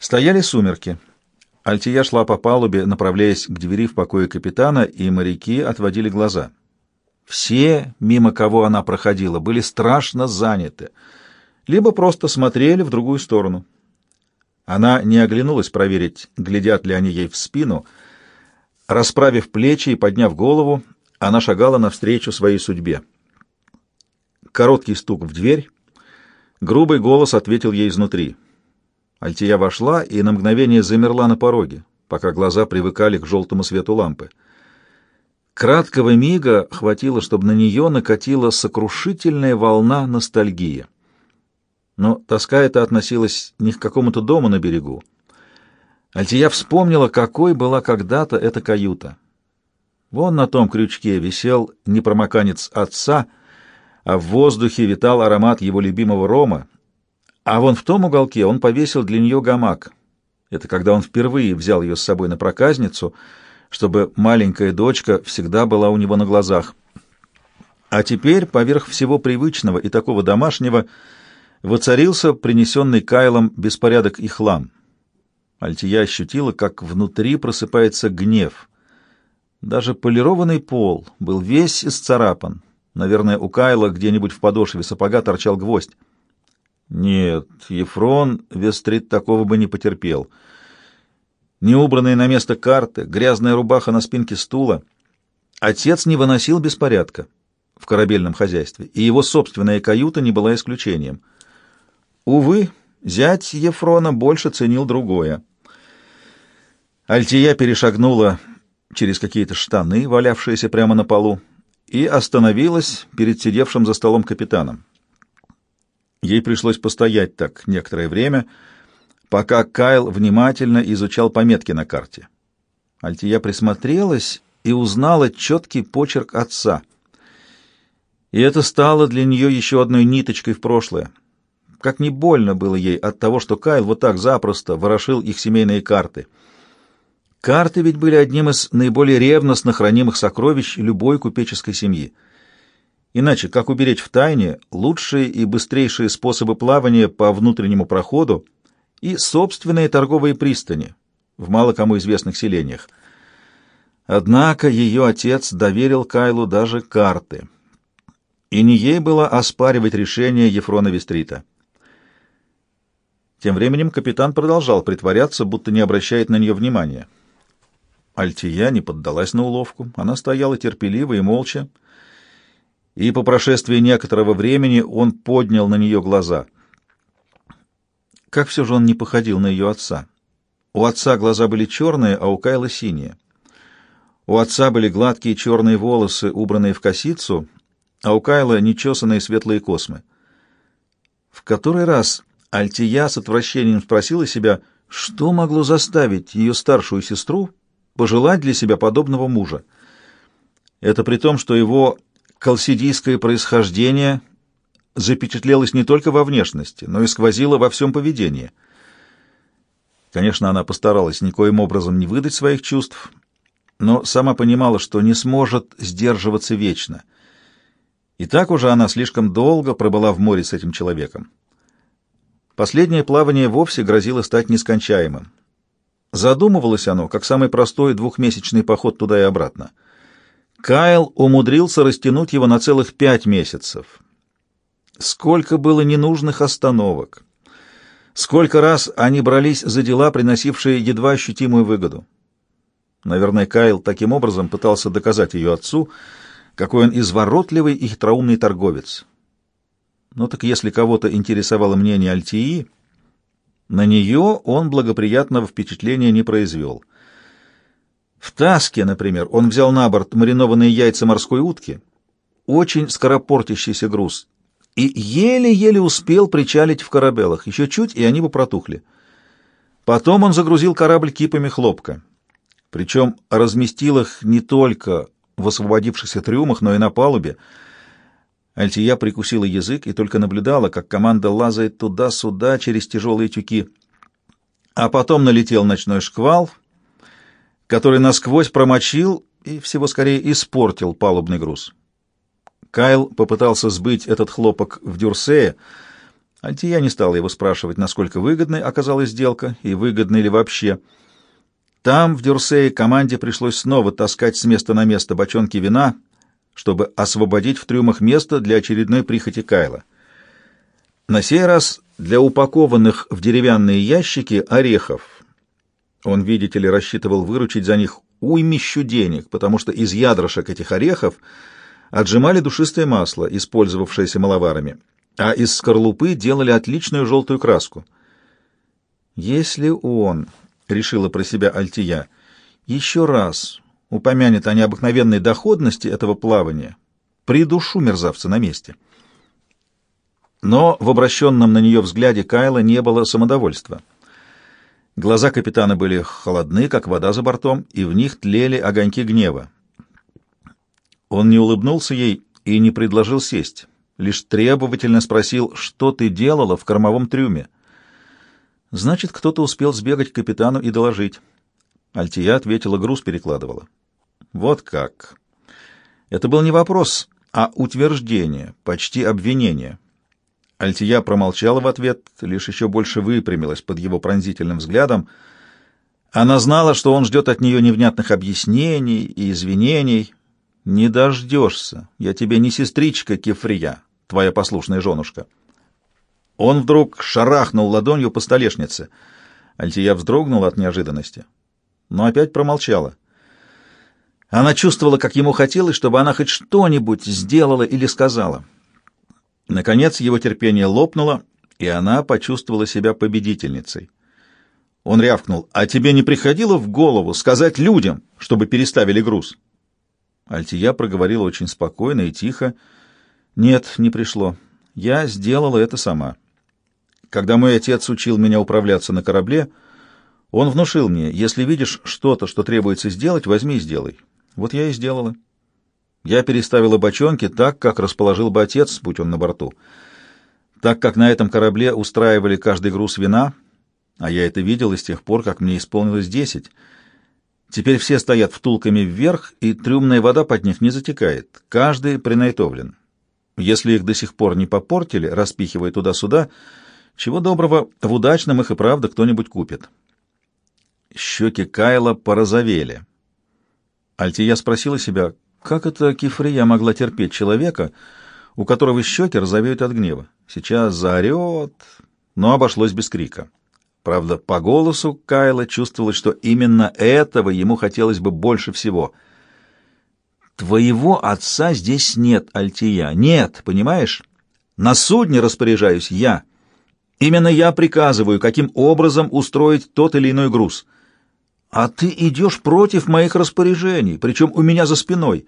Стояли сумерки. Альтия шла по палубе, направляясь к двери в покое капитана, и моряки отводили глаза. Все, мимо кого она проходила, были страшно заняты, либо просто смотрели в другую сторону. Она не оглянулась проверить, глядят ли они ей в спину. Расправив плечи и подняв голову, она шагала навстречу своей судьбе. Короткий стук в дверь, грубый голос ответил ей изнутри — Альтия вошла и на мгновение замерла на пороге, пока глаза привыкали к желтому свету лампы. Краткого мига хватило, чтобы на нее накатила сокрушительная волна ностальгии. Но тоска эта относилась не к какому-то дому на берегу. Альтия вспомнила, какой была когда-то эта каюта. Вон на том крючке висел непромоканец отца, а в воздухе витал аромат его любимого рома, а вон в том уголке он повесил для нее гамак. Это когда он впервые взял ее с собой на проказницу, чтобы маленькая дочка всегда была у него на глазах. А теперь, поверх всего привычного и такого домашнего, воцарился принесенный Кайлом беспорядок и хлам. Альтия ощутила, как внутри просыпается гнев. Даже полированный пол был весь исцарапан. Наверное, у Кайла где-нибудь в подошве сапога торчал гвоздь. Нет, Ефрон Вестрит такого бы не потерпел. Неубранные на место карты, грязная рубаха на спинке стула. Отец не выносил беспорядка в корабельном хозяйстве, и его собственная каюта не была исключением. Увы, зять Ефрона больше ценил другое. Альтия перешагнула через какие-то штаны, валявшиеся прямо на полу, и остановилась перед сидевшим за столом капитаном. Ей пришлось постоять так некоторое время, пока Кайл внимательно изучал пометки на карте. Альтия присмотрелась и узнала четкий почерк отца. И это стало для нее еще одной ниточкой в прошлое. Как не больно было ей от того, что Кайл вот так запросто ворошил их семейные карты. Карты ведь были одним из наиболее ревностно хранимых сокровищ любой купеческой семьи. Иначе, как уберечь в тайне лучшие и быстрейшие способы плавания по внутреннему проходу и собственные торговые пристани в мало кому известных селениях? Однако ее отец доверил Кайлу даже карты. И не ей было оспаривать решение Ефрона Вестрита. Тем временем капитан продолжал притворяться, будто не обращает на нее внимания. Альтия не поддалась на уловку. Она стояла терпеливо и молча, и по прошествии некоторого времени он поднял на нее глаза. Как все же он не походил на ее отца? У отца глаза были черные, а у Кайла синие. У отца были гладкие черные волосы, убранные в косицу, а у Кайла нечесанные светлые космы. В который раз Альтия с отвращением спросила себя, что могло заставить ее старшую сестру пожелать для себя подобного мужа. Это при том, что его Колсидийское происхождение запечатлелось не только во внешности, но и сквозило во всем поведении. Конечно, она постаралась никоим образом не выдать своих чувств, но сама понимала, что не сможет сдерживаться вечно. И так уже она слишком долго пробыла в море с этим человеком. Последнее плавание вовсе грозило стать нескончаемым. Задумывалось оно, как самый простой двухмесячный поход туда и обратно — Кайл умудрился растянуть его на целых пять месяцев. Сколько было ненужных остановок. Сколько раз они брались за дела, приносившие едва ощутимую выгоду. Наверное, Кайл таким образом пытался доказать ее отцу, какой он изворотливый и хитроумный торговец. Но так если кого-то интересовало мнение Альтии, на нее он благоприятного впечатления не произвел — в Таске, например, он взял на борт маринованные яйца морской утки, очень скоропортящийся груз, и еле-еле успел причалить в корабелах, еще чуть, и они бы протухли. Потом он загрузил корабль кипами хлопка, причем разместил их не только в освободившихся трюмах, но и на палубе. Альтия прикусила язык и только наблюдала, как команда лазает туда-сюда через тяжелые тюки. А потом налетел ночной шквал — который насквозь промочил и всего скорее испортил палубный груз. Кайл попытался сбыть этот хлопок в Дюрсее, Альтия не стала его спрашивать, насколько выгодной оказалась сделка и выгодной ли вообще. Там, в Дюрсее, команде пришлось снова таскать с места на место бочонки вина, чтобы освободить в трюмах место для очередной прихоти Кайла. На сей раз для упакованных в деревянные ящики орехов. Он, видите ли, рассчитывал выручить за них уймищу денег, потому что из ядрошек этих орехов отжимали душистое масло, использовавшееся маловарами а из скорлупы делали отличную желтую краску. Если он, — решила про себя Альтия, — еще раз упомянет о необыкновенной доходности этого плавания, придушу мерзавца на месте. Но в обращенном на нее взгляде Кайла не было самодовольства. Глаза капитана были холодны, как вода за бортом, и в них тлели огоньки гнева. Он не улыбнулся ей и не предложил сесть лишь требовательно спросил, что ты делала в кормовом трюме. Значит, кто-то успел сбегать к капитану и доложить. Альтия ответила, груз перекладывала. Вот как. Это был не вопрос, а утверждение, почти обвинение. Альтия промолчала в ответ, лишь еще больше выпрямилась под его пронзительным взглядом. Она знала, что он ждет от нее невнятных объяснений и извинений. «Не дождешься. Я тебе не сестричка Кефрия твоя послушная женушка. Он вдруг шарахнул ладонью по столешнице. Альтия вздрогнула от неожиданности, но опять промолчала. Она чувствовала, как ему хотелось, чтобы она хоть что-нибудь сделала или сказала. Наконец его терпение лопнуло, и она почувствовала себя победительницей. Он рявкнул, «А тебе не приходило в голову сказать людям, чтобы переставили груз?» Альтия проговорила очень спокойно и тихо, — нет, не пришло. Я сделала это сама. Когда мой отец учил меня управляться на корабле, он внушил мне, если видишь что-то, что требуется сделать, возьми и сделай. Вот я и сделала. Я переставила бочонки так, как расположил бы отец, будь он на борту. Так как на этом корабле устраивали каждый груз вина, а я это видел с тех пор, как мне исполнилось десять, теперь все стоят втулками вверх, и трюмная вода под них не затекает. Каждый принайтовлен. Если их до сих пор не попортили, распихивая туда-сюда, чего доброго, в удачном их и правда кто-нибудь купит. Щеки Кайла порозовели. Альтия спросила себя, как это Кифрия могла терпеть человека, у которого щеки розовеют от гнева. Сейчас заорет, но обошлось без крика. Правда, по голосу Кайла чувствовалось, что именно этого ему хотелось бы больше всего — Твоего отца здесь нет, Альтия. Нет, понимаешь? На судне распоряжаюсь я. Именно я приказываю, каким образом устроить тот или иной груз. А ты идешь против моих распоряжений, причем у меня за спиной.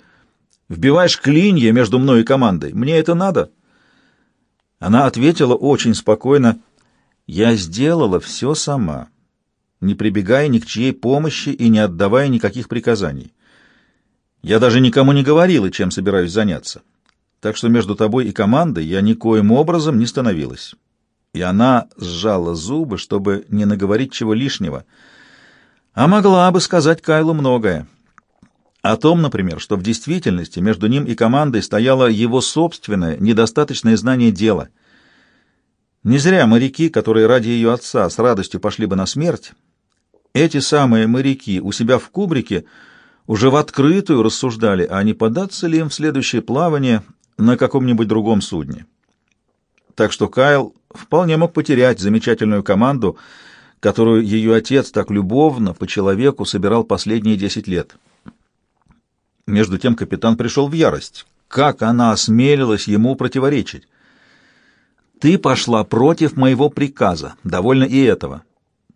Вбиваешь клинья между мной и командой. Мне это надо?» Она ответила очень спокойно. «Я сделала все сама, не прибегая ни к чьей помощи и не отдавая никаких приказаний. Я даже никому не говорила, чем собираюсь заняться. Так что между тобой и командой я никоим образом не становилась. И она сжала зубы, чтобы не наговорить чего лишнего. А могла бы сказать Кайлу многое. О том, например, что в действительности между ним и командой стояло его собственное, недостаточное знание дела. Не зря моряки, которые ради ее отца с радостью пошли бы на смерть, эти самые моряки у себя в кубрике — уже в открытую рассуждали, а не податься ли им в следующее плавание на каком-нибудь другом судне. Так что Кайл вполне мог потерять замечательную команду, которую ее отец так любовно, по человеку, собирал последние десять лет. Между тем капитан пришел в ярость. Как она осмелилась ему противоречить? «Ты пошла против моего приказа, довольно и этого.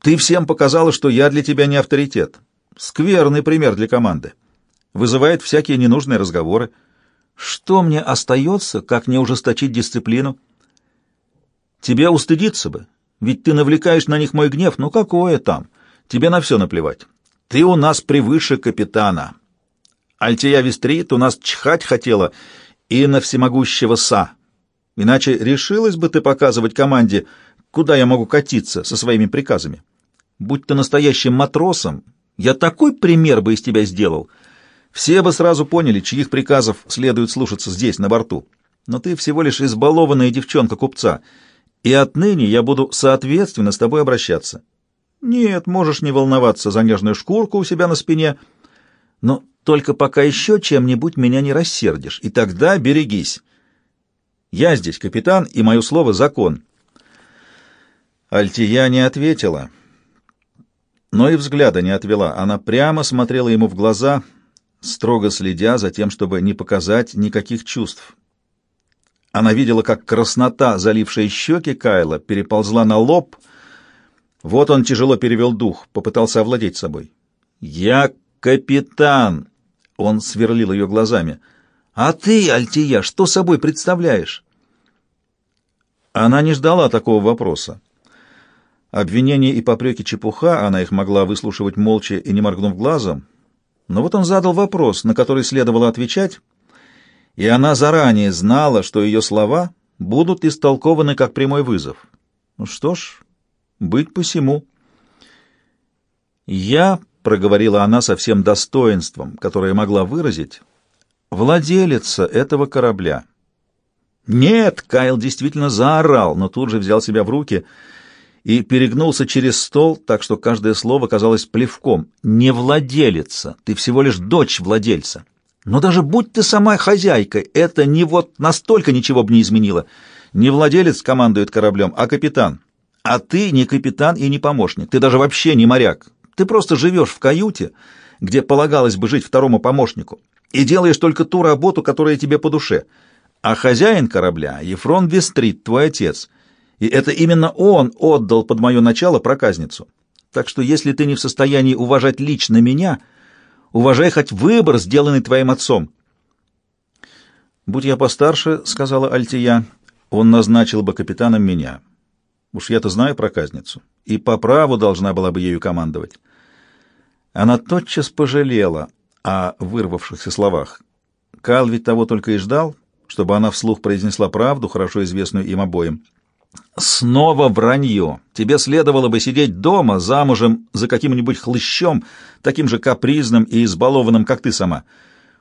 Ты всем показала, что я для тебя не авторитет. Скверный пример для команды. Вызывает всякие ненужные разговоры. Что мне остается, как не ужесточить дисциплину? Тебе устыдиться бы, ведь ты навлекаешь на них мой гнев. Ну какое там? Тебе на все наплевать. Ты у нас превыше капитана. Альтия Вестрит у нас чхать хотела и на всемогущего Са. Иначе решилась бы ты показывать команде, куда я могу катиться со своими приказами. Будь ты настоящим матросом, я такой пример бы из тебя сделал. Все бы сразу поняли, чьих приказов следует слушаться здесь, на борту. Но ты всего лишь избалованная девчонка купца, и отныне я буду соответственно с тобой обращаться. Нет, можешь не волноваться за нежную шкурку у себя на спине, но только пока еще чем-нибудь меня не рассердишь, и тогда берегись. Я здесь капитан, и мое слово — закон». Альтия не ответила, но и взгляда не отвела. Она прямо смотрела ему в глаза, строго следя за тем, чтобы не показать никаких чувств. Она видела, как краснота, залившая щеки Кайла, переползла на лоб. Вот он тяжело перевел дух, попытался овладеть собой. «Я капитан!» — он сверлил ее глазами. «А ты, Альтия, что собой представляешь?» Она не ждала такого вопроса. Обвинения и попреки чепуха, она их могла выслушивать молча и не моргнув глазом. Но вот он задал вопрос, на который следовало отвечать, и она заранее знала, что ее слова будут истолкованы как прямой вызов. Ну что ж, быть посему. «Я», — проговорила она со всем достоинством, которое могла выразить, — «владелица этого корабля». «Нет!» — Кайл действительно заорал, но тут же взял себя в руки — и перегнулся через стол, так что каждое слово казалось плевком. «Не владелица, ты всего лишь дочь владельца. Но даже будь ты сама хозяйкой, это не вот настолько ничего бы не изменило. Не владелец командует кораблем, а капитан. А ты не капитан и не помощник, ты даже вообще не моряк. Ты просто живешь в каюте, где полагалось бы жить второму помощнику, и делаешь только ту работу, которая тебе по душе. А хозяин корабля — Ефрон Вестрит, твой отец — и это именно он отдал под мое начало проказницу. Так что если ты не в состоянии уважать лично меня, уважай хоть выбор, сделанный твоим отцом. «Будь я постарше, — сказала Альтия, — он назначил бы капитаном меня. Уж я-то знаю проказницу, и по праву должна была бы ею командовать». Она тотчас пожалела о вырвавшихся словах. Кал ведь того только и ждал, чтобы она вслух произнесла правду, хорошо известную им обоим. Снова вранье. Тебе следовало бы сидеть дома, замужем за каким-нибудь хлыщом, таким же капризным и избалованным, как ты сама.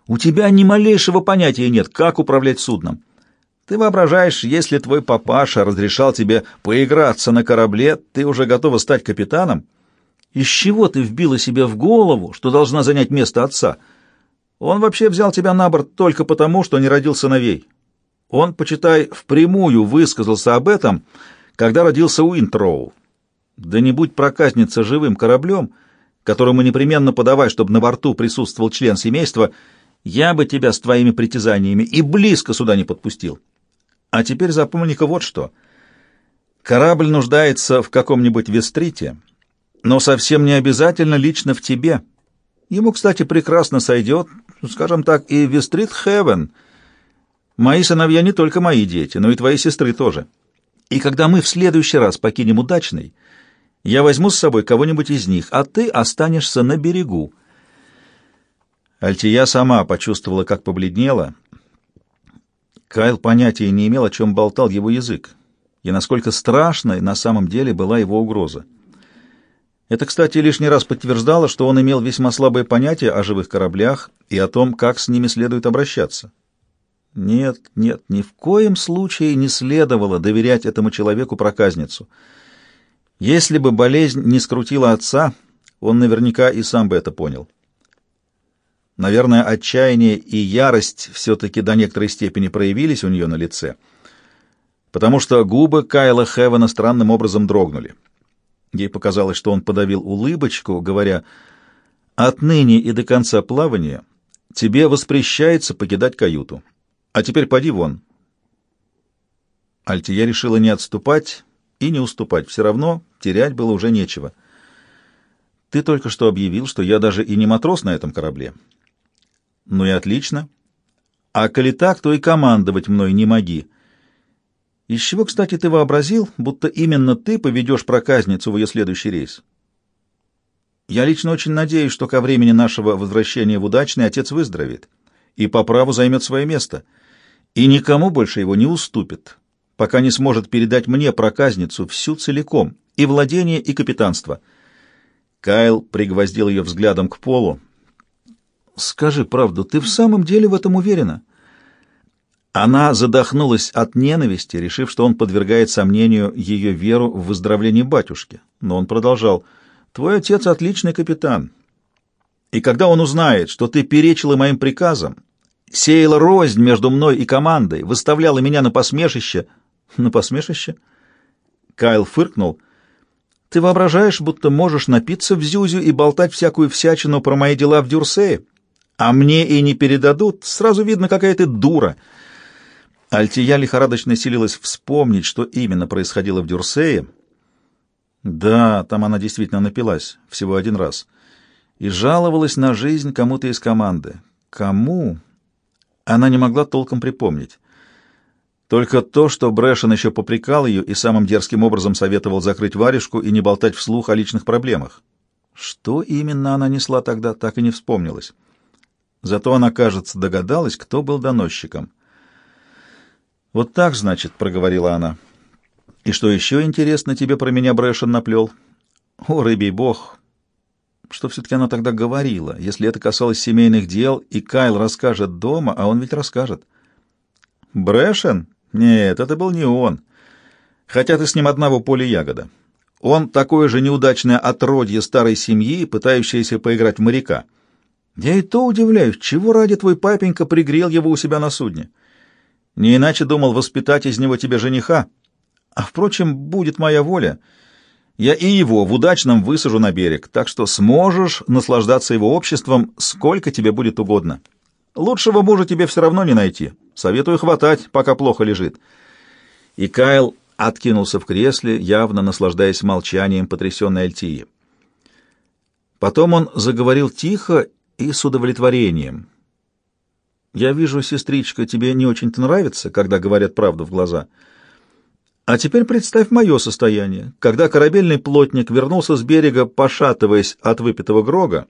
У тебя ни малейшего понятия нет, как управлять судном. Ты воображаешь, если твой папаша разрешал тебе поиграться на корабле, ты уже готова стать капитаном? Из чего ты вбила себе в голову, что должна занять место отца? Он вообще взял тебя на борт только потому, что не родил сыновей. Он, почитай, впрямую высказался об этом, когда родился Уинтроу. Да не будь проказница живым кораблем, которому непременно подавай, чтобы на борту присутствовал член семейства, я бы тебя с твоими притязаниями и близко сюда не подпустил. А теперь запомни-ка вот что. Корабль нуждается в каком-нибудь вестрите, но совсем не обязательно лично в тебе. Ему, кстати, прекрасно сойдет, скажем так, и Вестрит Хевен — Мои сыновья не только мои дети, но и твои сестры тоже. И когда мы в следующий раз покинем удачный, я возьму с собой кого-нибудь из них, а ты останешься на берегу. Альтия сама почувствовала, как побледнела. Кайл понятия не имел, о чем болтал его язык, и насколько страшной на самом деле была его угроза. Это, кстати, лишний раз подтверждало, что он имел весьма слабое понятие о живых кораблях и о том, как с ними следует обращаться. Нет, нет, ни в коем случае не следовало доверять этому человеку проказницу. Если бы болезнь не скрутила отца, он наверняка и сам бы это понял. Наверное, отчаяние и ярость все-таки до некоторой степени проявились у нее на лице, потому что губы Кайла Хевена странным образом дрогнули. Ей показалось, что он подавил улыбочку, говоря, «Отныне и до конца плавания тебе воспрещается покидать каюту». А теперь поди вон. Альтия решила не отступать и не уступать. Все равно терять было уже нечего. Ты только что объявил, что я даже и не матрос на этом корабле. Ну и отлично. А коли так, то и командовать мной не моги. Из чего, кстати, ты вообразил, будто именно ты поведешь проказницу в ее следующий рейс? Я лично очень надеюсь, что ко времени нашего возвращения в удачный отец выздоровеет и по праву займет свое место — и никому больше его не уступит, пока не сможет передать мне проказницу всю целиком, и владение, и капитанство. Кайл пригвоздил ее взглядом к полу. «Скажи правду, ты в самом деле в этом уверена?» Она задохнулась от ненависти, решив, что он подвергает сомнению ее веру в выздоровление батюшки. Но он продолжал. «Твой отец отличный капитан. И когда он узнает, что ты перечила моим приказам, сеяла рознь между мной и командой, выставляла меня на посмешище...» «На посмешище?» Кайл фыркнул. «Ты воображаешь, будто можешь напиться в Зюзю и болтать всякую всячину про мои дела в Дюрсее? А мне и не передадут. Сразу видно, какая ты дура». Альтия лихорадочно силилась вспомнить, что именно происходило в Дюрсее. Да, там она действительно напилась, всего один раз. И жаловалась на жизнь кому-то из команды. Кому? Она не могла толком припомнить. Только то, что Брэшен еще попрекал ее и самым дерзким образом советовал закрыть варежку и не болтать вслух о личных проблемах. Что именно она несла тогда, так и не вспомнилось. Зато она, кажется, догадалась, кто был доносчиком. «Вот так, значит», — проговорила она. «И что еще интересно тебе про меня Брэшен наплел?» «О, рыбий бог!» Что все-таки она тогда говорила, если это касалось семейных дел, и Кайл расскажет дома, а он ведь расскажет. «Брэшен? Нет, это был не он. Хотя ты с ним одного поля ягода. Он такое же неудачное отродье старой семьи, пытающееся поиграть в моряка. Я и то удивляюсь, чего ради твой папенька пригрел его у себя на судне?» Не иначе думал воспитать из него тебе жениха. А, впрочем, будет моя воля. Я и его в удачном высажу на берег, так что сможешь наслаждаться его обществом, сколько тебе будет угодно. Лучшего мужа тебе все равно не найти. Советую хватать, пока плохо лежит». И Кайл откинулся в кресле, явно наслаждаясь молчанием потрясенной Альтии. Потом он заговорил тихо и с удовлетворением. Я вижу, сестричка, тебе не очень-то нравится, когда говорят правду в глаза. А теперь представь мое состояние. Когда корабельный плотник вернулся с берега, пошатываясь от выпитого грога,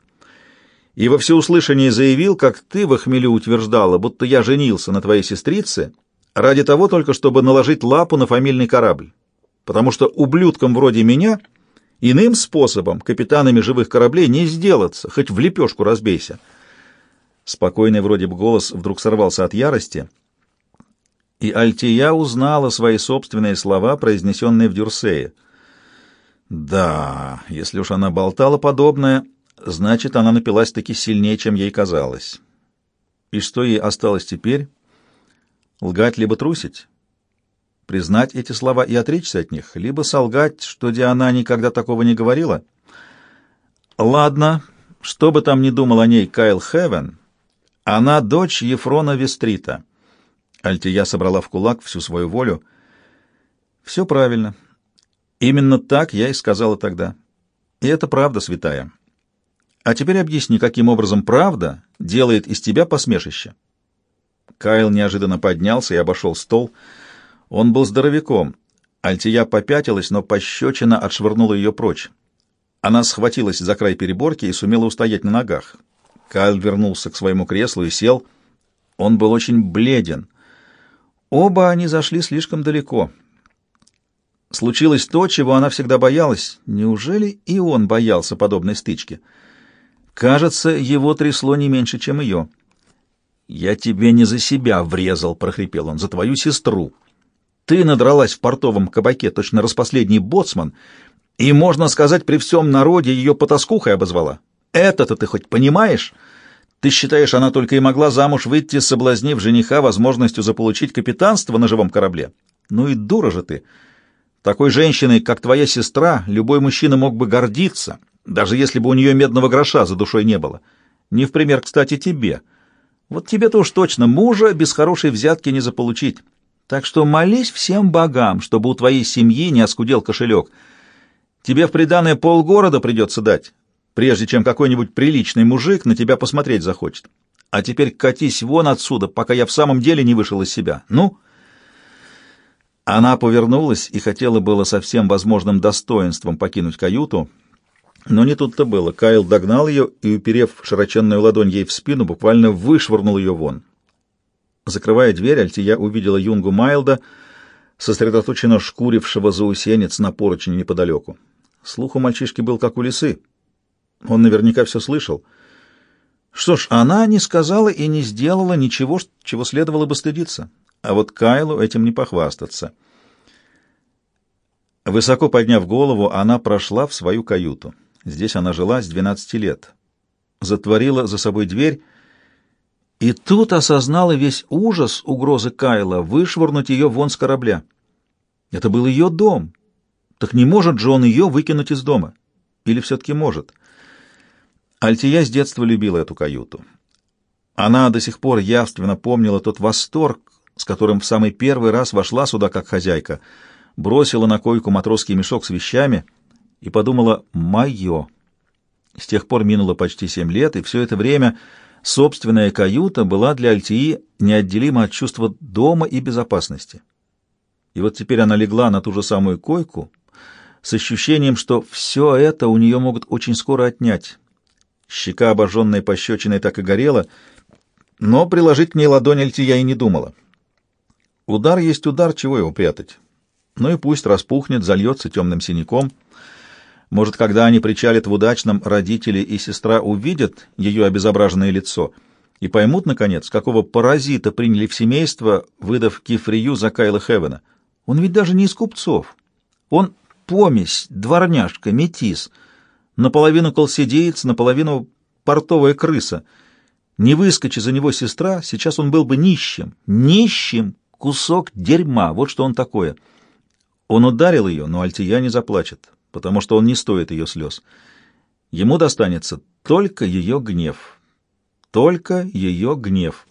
и во всеуслышание заявил, как ты в хмелю утверждала, будто я женился на твоей сестрице, ради того только, чтобы наложить лапу на фамильный корабль. Потому что ублюдкам вроде меня иным способом капитанами живых кораблей не сделаться, хоть в лепешку разбейся. Спокойный вроде бы голос вдруг сорвался от ярости, и Альтия узнала свои собственные слова, произнесенные в Дюрсее. Да, если уж она болтала подобное, значит, она напилась-таки сильнее, чем ей казалось. И что ей осталось теперь? Лгать либо трусить? Признать эти слова и отречься от них, либо солгать, что Диана никогда такого не говорила? Ладно, что бы там ни думал о ней Кайл Хевен, она дочь Ефрона Вестрита. Альтия собрала в кулак всю свою волю. Все правильно. Именно так я и сказала тогда. И это правда, святая. А теперь объясни, каким образом правда делает из тебя посмешище. Кайл неожиданно поднялся и обошел стол. Он был здоровяком. Альтия попятилась, но пощечина отшвырнула ее прочь. Она схватилась за край переборки и сумела устоять на ногах. Кайл вернулся к своему креслу и сел. Он был очень бледен. Оба они зашли слишком далеко. Случилось то, чего она всегда боялась. Неужели и он боялся подобной стычки? Кажется, его трясло не меньше, чем ее. «Я тебе не за себя врезал», — прохрипел он, — «за твою сестру. Ты надралась в портовом кабаке, точно распоследний боцман, и, можно сказать, при всем народе ее потаскухой обозвала. Это-то ты хоть понимаешь? Ты считаешь, она только и могла замуж выйти, соблазнив жениха возможностью заполучить капитанство на живом корабле? Ну и дура же ты. Такой женщиной, как твоя сестра, любой мужчина мог бы гордиться, даже если бы у нее медного гроша за душой не было. Не в пример, кстати, тебе. Вот тебе-то уж точно мужа без хорошей взятки не заполучить. Так что молись всем богам, чтобы у твоей семьи не оскудел кошелек. Тебе в приданое полгорода придется дать, прежде чем какой-нибудь приличный мужик на тебя посмотреть захочет. А теперь катись вон отсюда, пока я в самом деле не вышел из себя. Ну?» Она повернулась и хотела было со всем возможным достоинством покинуть каюту, но не тут-то было. Кайл догнал ее и, уперев широченную ладонь ей в спину, буквально вышвырнул ее вон. Закрывая дверь, Альтия увидела Юнгу Майлда, сосредоточенно шкурившего заусенец на поручне неподалеку. Слух у мальчишки был как у лисы. Он наверняка все слышал. Что ж, она не сказала и не сделала ничего, чего следовало бы стыдиться. а вот Кайлу этим не похвастаться. Высоко подняв голову, она прошла в свою каюту. Здесь она жила с 12 лет. Затворила за собой дверь и тут осознала весь ужас угрозы Кайла вышвырнуть ее вон с корабля. Это был ее дом. Так не может же он ее выкинуть из дома? Или все-таки может? Альтия с детства любила эту каюту. Она до сих пор явственно помнила тот восторг, с которым в самый первый раз вошла сюда как хозяйка, бросила на койку матросский мешок с вещами и подумала «моё». С тех пор минуло почти семь лет, и все это время собственная каюта была для Альтии неотделима от чувства дома и безопасности. И вот теперь она легла на ту же самую койку с ощущением, что все это у нее могут очень скоро отнять. Щека, обожженная пощечиной, так и горела, но приложить к ней ладонь Альтия и не думала. Удар есть удар, чего его прятать? Ну и пусть распухнет, зальется темным синяком. Может, когда они причалят в удачном, родители и сестра увидят ее обезображенное лицо и поймут, наконец, какого паразита приняли в семейство, выдав Кифрию за Кайла Хевена. Он ведь даже не из купцов. Он помесь, дворняжка, метис, наполовину колсидеец, наполовину портовая крыса. Не выскочи за него сестра, сейчас он был бы нищим, нищим, кусок дерьма, вот что он такое. Он ударил ее, но Альтия не заплачет, потому что он не стоит ее слез. Ему достанется только ее гнев. Только ее гнев.